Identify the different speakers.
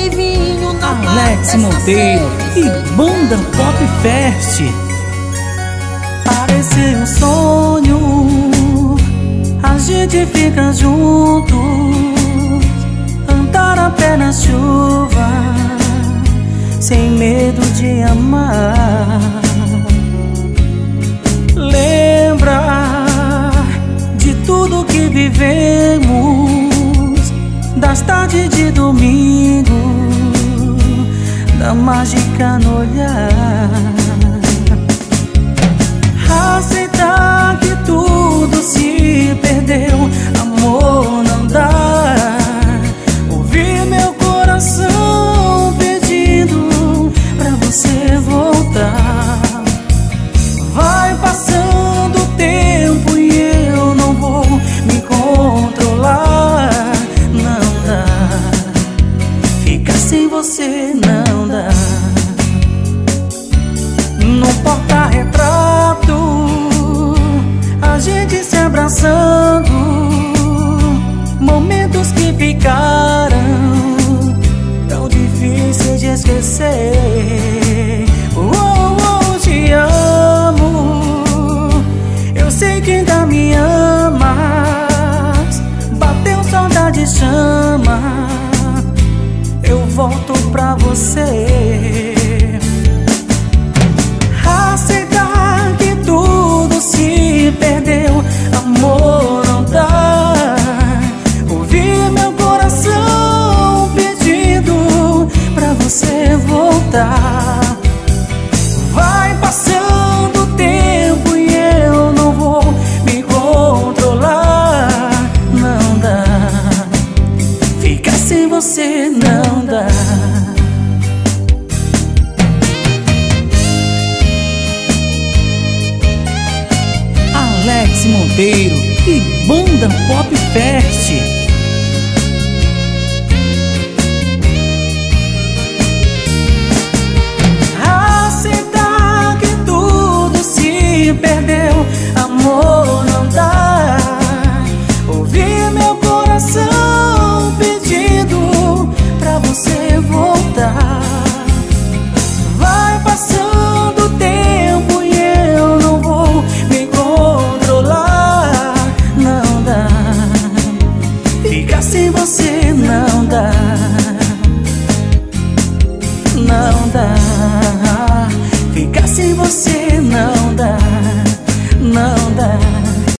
Speaker 1: esse vinho não
Speaker 2: Alex Monteiro e Banda Pop Fest.
Speaker 3: Parecia um sonho, a gente fica junto, andar a pé na chuva, sem medo de amar. Lembra de tudo que vivemos, das tardes de domingo, da mágica no olhar. Aceitar que você não dá. No porta-retrato, a gente se abraçando. Momentos que ficaram tão difíceis de esquecer. Oh, oh, te amo. Eu sei que ainda me amas. Bateu saudade, chama. Volto pra você. não.
Speaker 2: Alex Monteiro e banda Pop Fest. perdeu